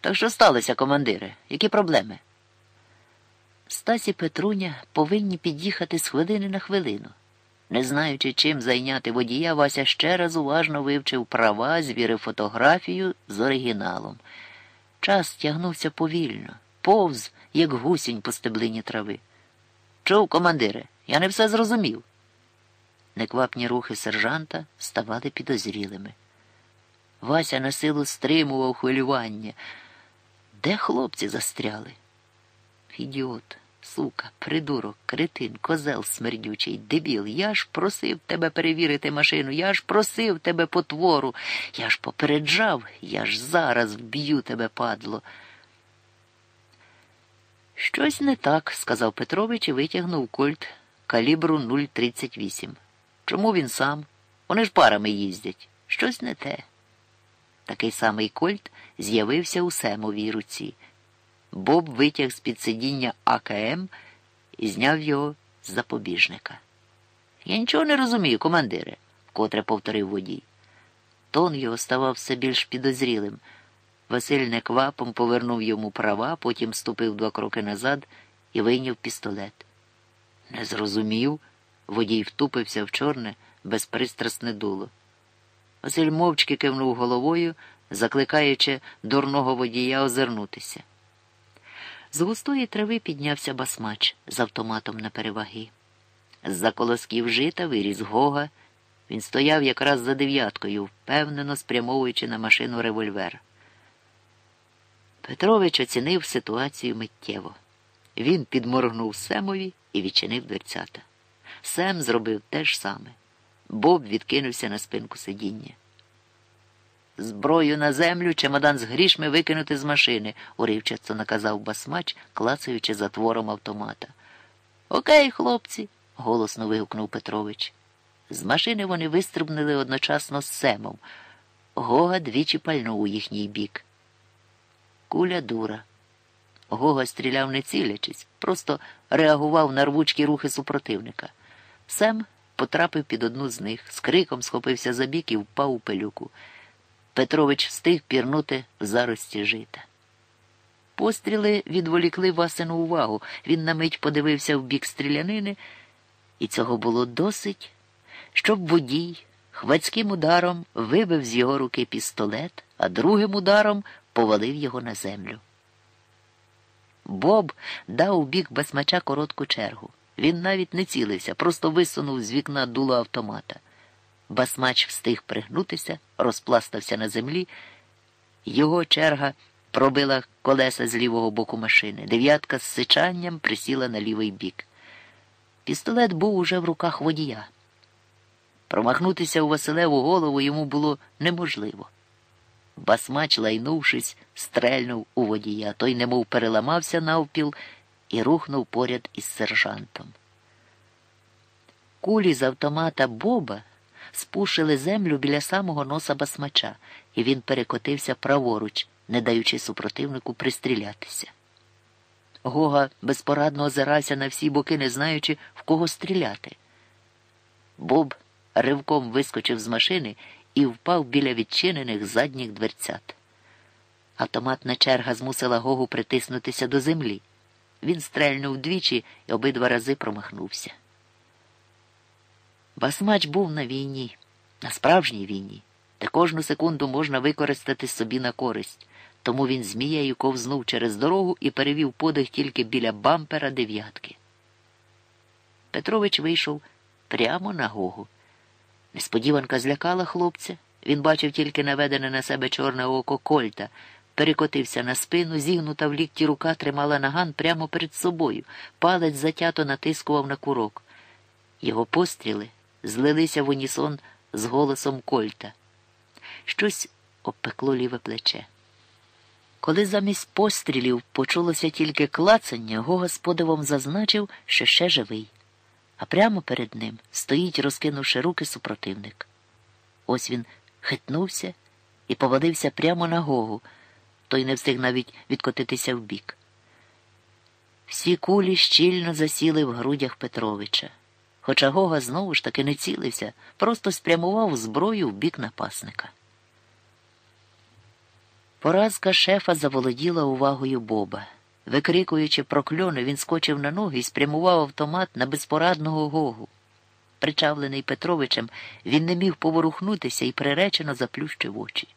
Так що сталося, командире? Які проблеми? Стасі Петруня повинні під'їхати з хвилини на хвилину. Не знаючи, чим зайняти водія, Вася ще раз уважно вивчив права, звірив фотографію з оригіналом. Час тягнувся повільно, повз, як гусінь по стеблині трави. Чув, командире, я не все зрозумів. Неквапні рухи сержанта ставали підозрілими. Вася на силу стримував хвилювання. Де хлопці застряли? Ідіот, сука, придурок, кретин, козел смердючий, дебіл. Я ж просив тебе перевірити машину, я ж просив тебе потвору, я ж попереджав, я ж зараз вб'ю тебе, падло. Щось не так, сказав Петрович і витягнув кольт калібру 0,38. Чому він сам? Вони ж парами їздять. Щось не те. Такий самий кольт з'явився у Семовій руці. Боб витяг з під сидіння АКМ і зняв його з запобіжника. Я нічого не розумію, командире, вкотре повторив водій. Тон його ставав все більш підозрілим. Василь неквапом повернув йому права, потім ступив два кроки назад і вийняв пістолет. Не зрозумів, водій втупився в чорне, безпристрасне дуло. Василь мовчки кивнув головою, закликаючи дурного водія озирнутися. З густої трави піднявся басмач з автоматом на переваги. З-за колосків жита виріс Гога. Він стояв якраз за дев'яткою, впевнено спрямовуючи на машину револьвер. Петрович оцінив ситуацію миттєво. Він підморгнув Семові і відчинив дверцята. Сем зробив те ж саме. Боб відкинувся на спинку сидіння. Зброю на землю, чемодан з грішми викинути з машини, уривчасто наказав басмач, клацаючи затвором автомата. Окей, хлопці, голосно вигукнув Петрович. З машини вони вистрибнули одночасно з Семом. Гога двічі пальнув у їхній бік. Куля дура. Гога стріляв не цілячись, просто реагував на рвучкі рухи супротивника. Сем потрапив під одну з них, з криком схопився за бік і впав у пилюку. Петрович встиг пірнути в зарості жита. Постріли відволікли Васину увагу. Він на мить подивився в бік стрілянини, і цього було досить, щоб водій хвацьким ударом вибив з його руки пістолет, а другим ударом повалив його на землю. Боб дав у бік басмача коротку чергу. Він навіть не цілився, просто висунув з вікна дуло автомата. Басмач встиг пригнутися, розпластався на землі. Його черга пробила колеса з лівого боку машини. Дев'ятка з сичанням присіла на лівий бік. Пістолет був уже в руках водія. Промахнутися у Василеву голову йому було неможливо. Басмач, лайнувшись, стрельнув у водія. Той немов переламався навпіл і рухнув поряд із сержантом. Кулі з автомата Боба спушили землю біля самого носа басмача, і він перекотився праворуч, не даючи супротивнику пристрілятися. Гога безпорадно озирався на всі боки, не знаючи, в кого стріляти. Боб ривком вискочив з машини і впав біля відчинених задніх дверцят. Автоматна черга змусила Гогу притиснутися до землі. Він стрельнув двічі і обидва рази промахнувся. Басмач був на війні, на справжній війні, де кожну секунду можна використати собі на користь, тому він змією ковзнув через дорогу і перевів подих тільки біля бампера дев'ятки. Петрович вийшов прямо на Гогу. Несподіванка злякала хлопця. Він бачив тільки наведене на себе чорне око Кольта, перекотився на спину, зігнута в лікті рука тримала наган прямо перед собою, палець затято натискував на курок. Його постріли злилися в унісон з голосом Кольта. Щось обпекло ліве плече. Коли замість пострілів почулося тільки клацання, Гога з подивом зазначив, що ще живий а прямо перед ним стоїть, розкинувши руки супротивник. Ось він хитнувся і повалився прямо на Гогу, той не встиг навіть відкотитися вбік. Всі кулі щільно засіли в грудях Петровича. Хоча Гога знову ж таки не цілився, просто спрямував зброю в бік напасника. Поразка шефа заволоділа увагою Боба. Викрикуючи прокльони, він скочив на ноги і спрямував автомат на безпорадного гогу. Причавлений Петровичем, він не міг поворухнутися і приречено заплющив очі.